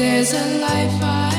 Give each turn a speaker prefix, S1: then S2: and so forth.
S1: There's a life I